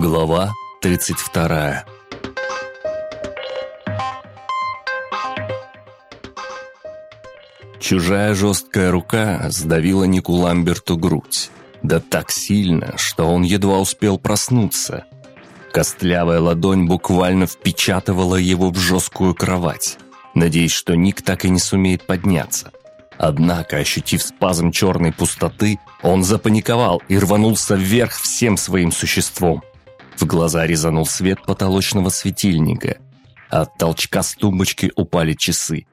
Глава 32 Чужая жесткая рука сдавила Нику Ламберту грудь. Да так сильно, что он едва успел проснуться. Костлявая ладонь буквально впечатывала его в жесткую кровать, надеясь, что Ник так и не сумеет подняться. Однако, ощутив спазм черной пустоты, он запаниковал и рванулся вверх всем своим существом. В глаза резанул свет потолочного светильника. От толчка с тумбочки упали часы.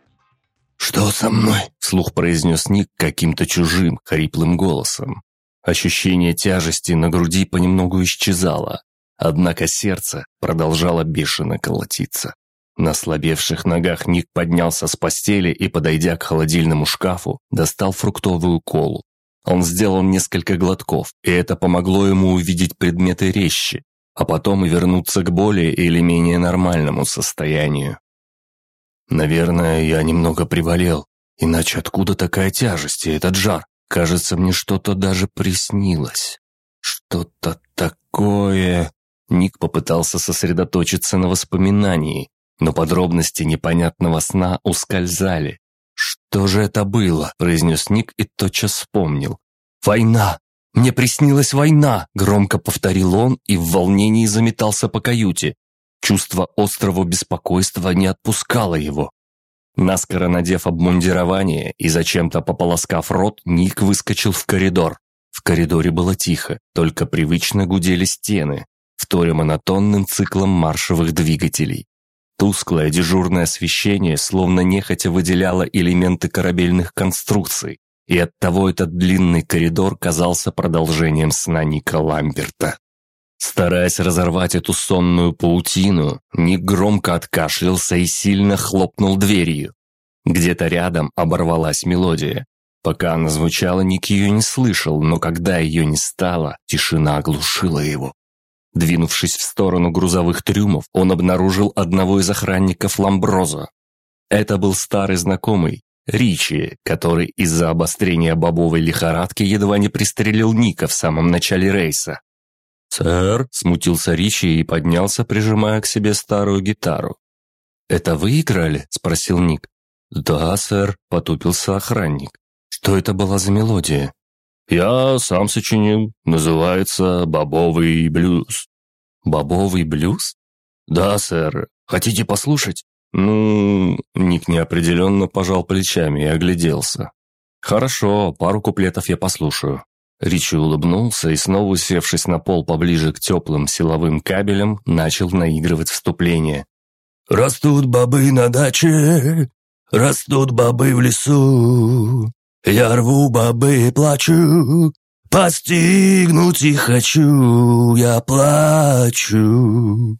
«Что со мной?» – вслух произнес Ник каким-то чужим, хриплым голосом. Ощущение тяжести на груди понемногу исчезало, однако сердце продолжало бешено колотиться. На слабевших ногах Ник поднялся с постели и, подойдя к холодильному шкафу, достал фруктовую колу. Он сделал несколько глотков, и это помогло ему увидеть предметы резче, а потом и вернуться к более или менее нормальному состоянию. «Наверное, я немного приболел, иначе откуда такая тяжесть и этот жар? Кажется, мне что-то даже приснилось. Что-то такое...» Ник попытался сосредоточиться на воспоминании, но подробности непонятного сна ускользали. «Что же это было?» – произнес Ник и тотчас вспомнил. «Война! Мне приснилась война!» – громко повторил он и в волнении заметался по каюте. Чувство острого беспокойства не отпускало его. Наскоро надев обмундирование и зачем-то пополоскав рот, Ник выскочил в коридор. В коридоре было тихо, только привычно гудели стены, вторя монотонным циклом маршевых двигателей. Тусклое дежурное освещение словно нехотя выделяло элементы корабельных конструкций, и оттого этот длинный коридор казался продолжением сна Ника Ламберта. Стараясь разорвать эту сонную паутину, Ник громко откашлялся и сильно хлопнул дверью. Где-то рядом оборвалась мелодия. Пока она звучала, Ник ее не слышал, но когда ее не стало, тишина оглушила его. Двинувшись в сторону грузовых трюмов, он обнаружил одного из охранников Ламброза. Это был старый знакомый, Ричи, который из-за обострения бобовой лихорадки едва не пристрелил Ника в самом начале рейса. «Сэр», — смутился Ричи и поднялся, прижимая к себе старую гитару. «Это вы играли?» — спросил Ник. «Да, сэр», — потупился охранник. «Что это была за мелодия?» «Я сам сочинил. Называется «Бобовый блюз». «Бобовый блюз?» «Да, сэр. Хотите послушать?» «Ну...» Ник неопределенно пожал плечами и огляделся. «Хорошо, пару куплетов я послушаю». Ричи улыбнулся и, снова усевшись на пол поближе к теплым силовым кабелям, начал наигрывать вступление. «Растут бобы на даче, растут бобы в лесу, я рву бобы и плачу, постигнуть их хочу, я плачу.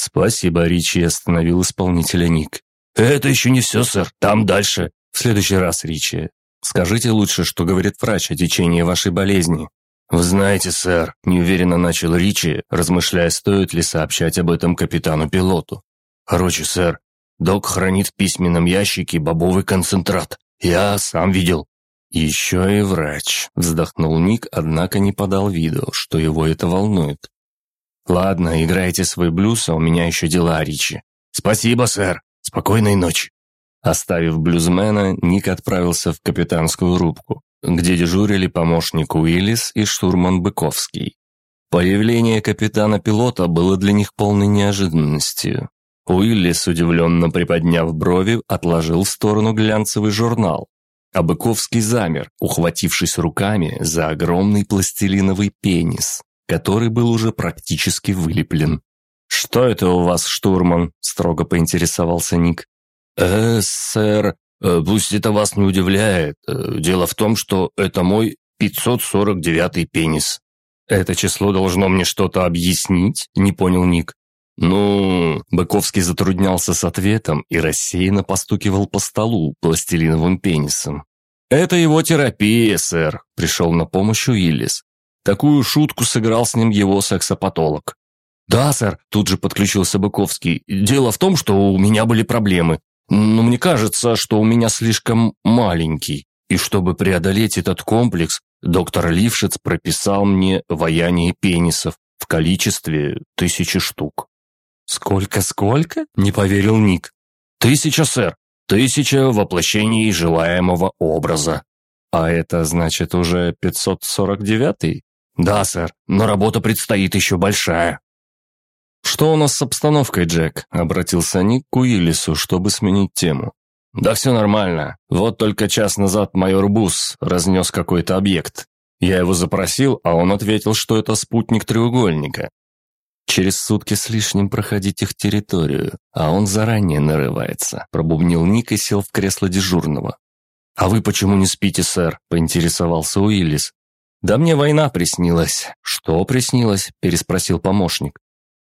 Спасибо, Ричи, остановил исполнителя Ник. Это еще не все, сэр, там дальше. В следующий раз, Ричи. Скажите лучше, что говорит врач о течении вашей болезни. «Вы знаете, сэр», – неуверенно начал Ричи, размышляя, стоит ли сообщать об этом капитану-пилоту. «Короче, сэр, док хранит в письменном ящике бобовый концентрат. Я сам видел. «Еще и врач», – вздохнул Ник, однако не подал виду, что его это волнует. «Ладно, играйте свой блюз, а у меня еще дела, Ричи». «Спасибо, сэр. Спокойной ночи». Оставив блюзмена, Ник отправился в капитанскую рубку, где дежурили помощник Уиллис и штурман Быковский. Появление капитана-пилота было для них полной неожиданностью. Уиллис, удивленно приподняв брови, отложил в сторону глянцевый журнал, а Быковский замер, ухватившись руками за огромный пластилиновый пенис, который был уже практически вылеплен. «Что это у вас, штурман?» – строго поинтересовался Ник. «Э, сэр, э, пусть это вас не удивляет. Э, дело в том, что это мой 549-й пенис». «Это число должно мне что-то объяснить?» – не понял Ник. «Ну...» Быковский затруднялся с ответом и рассеянно постукивал по столу пластилиновым пенисом. «Это его терапия, сэр», — пришел на помощь Уиллис. Такую шутку сыграл с ним его сексопатолог. «Да, сэр», — тут же подключился Быковский. «Дело в том, что у меня были проблемы. Но мне кажется, что у меня слишком маленький. И чтобы преодолеть этот комплекс, доктор Лившиц прописал мне ваяние пенисов. в количестве тысячи штук». «Сколько-сколько?» — не поверил Ник. «Тысяча, сэр. Тысяча воплощений желаемого образа». «А это значит уже 549-й?» «Да, сэр, но работа предстоит еще большая». «Что у нас с обстановкой, Джек?» — обратился Ник к Уиллису, чтобы сменить тему. «Да все нормально. Вот только час назад майор Бус разнес какой-то объект. Я его запросил, а он ответил, что это спутник треугольника. Через сутки с лишним проходить их территорию, а он заранее нарывается», — пробубнил Ник и сел в кресло дежурного. «А вы почему не спите, сэр?» — поинтересовался Уиллис. «Да мне война приснилась». «Что приснилось?» — переспросил помощник.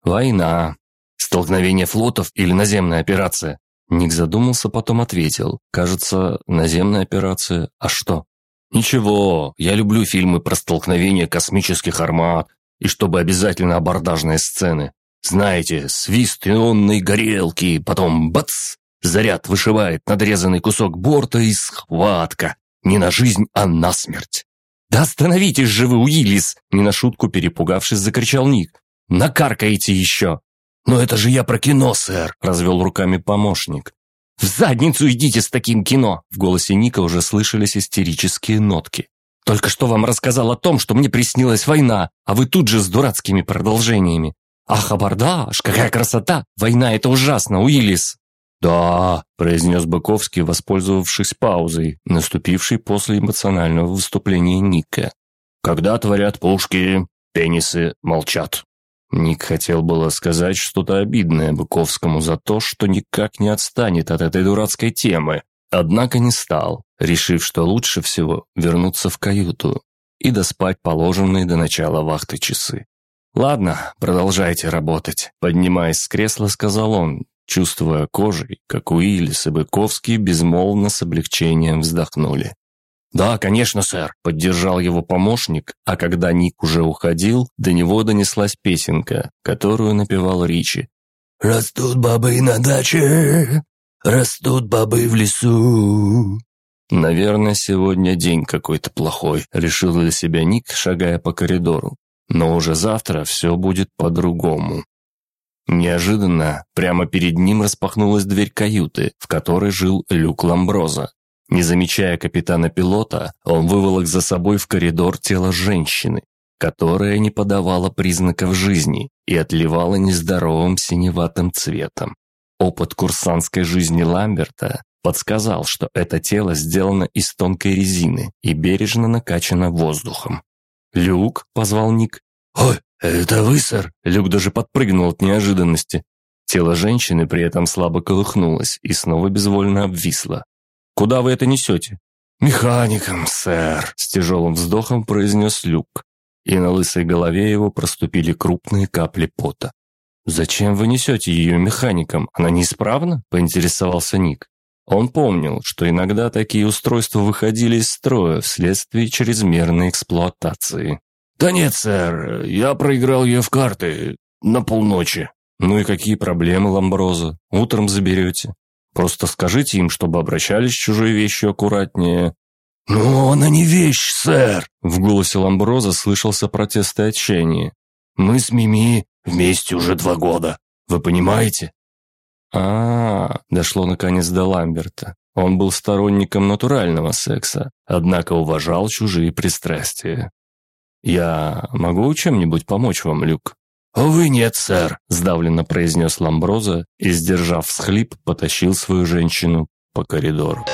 «Война. Столкновение флотов или наземная операция?» Ник задумался, потом ответил. «Кажется, наземная операция. А что?» «Ничего, я люблю фильмы про столкновение космических армат, и чтобы обязательно абордажные сцены. Знаете, свист ионной горелки, потом бац, заряд вышивает надрезанный кусок борта и схватка. Не на жизнь, а на смерть. «Да остановитесь же вы, Уиллис!» Не на шутку перепугавшись, закричал Ник. «Накаркаете еще!» «Но это же я про кино, сэр!» Развел руками помощник. «В задницу идите с таким кино!» В голосе Ника уже слышались истерические нотки. «Только что вам рассказал о том, что мне приснилась война, а вы тут же с дурацкими продолжениями. Ах, абордаж, какая красота! Война – это ужасно, Уиллис!» «Да», – произнес Быковский, воспользовавшись паузой, наступившей после эмоционального выступления Ника. «Когда творят пушки, пенисы молчат». Ник хотел было сказать что-то обидное Быковскому за то, что никак не отстанет от этой дурацкой темы, однако не стал, решив, что лучше всего вернуться в каюту и доспать положенные до начала вахты часы. «Ладно, продолжайте работать», — поднимаясь с кресла, сказал он, чувствуя кожей, как Уиллис и Быковский безмолвно с облегчением вздохнули. «Да, конечно, сэр», — поддержал его помощник, а когда Ник уже уходил, до него донеслась песенка, которую напевал Ричи. «Растут бабы на даче, растут бабы в лесу». «Наверное, сегодня день какой-то плохой», — решил для себя Ник, шагая по коридору. «Но уже завтра все будет по-другому». Неожиданно прямо перед ним распахнулась дверь каюты, в которой жил Люк Ламброза. Не замечая капитана-пилота, он выволок за собой в коридор тело женщины, которая не подавала признаков жизни и отливала нездоровым синеватым цветом. Опыт курсантской жизни Ламберта подсказал, что это тело сделано из тонкой резины и бережно накачано воздухом. «Люк?» – позвал Ник. «Ой, это вы, сэр?» Люк даже подпрыгнул от неожиданности. Тело женщины при этом слабо колыхнулось и снова безвольно обвисло. Куда вы это несете?» «Механиком, сэр», — с тяжелым вздохом произнес Люк. И на лысой голове его проступили крупные капли пота. «Зачем вы несете ее механиком? Она неисправна?» – поинтересовался Ник. Он помнил, что иногда такие устройства выходили из строя вследствие чрезмерной эксплуатации. «Да нет, сэр, я проиграл ее в карты на полночи». «Ну и какие проблемы, Ламброза? Утром заберете?» Просто скажите им, чтобы обращались с чужой вещью аккуратнее». «Ну, она не вещь, сэр!» В голосе Ламброза слышался протест и отчаяние. «Мы с Мими вместе уже два года. Вы понимаете?» а, -а, -а дошло наконец до Ламберта. Он был сторонником натурального секса, однако уважал чужие пристрастия. «Я могу чем-нибудь помочь вам, Люк?» «Увы, нет, сэр», – сдавленно произнес Ламброза и, сдержав всхлип, потащил свою женщину по коридору.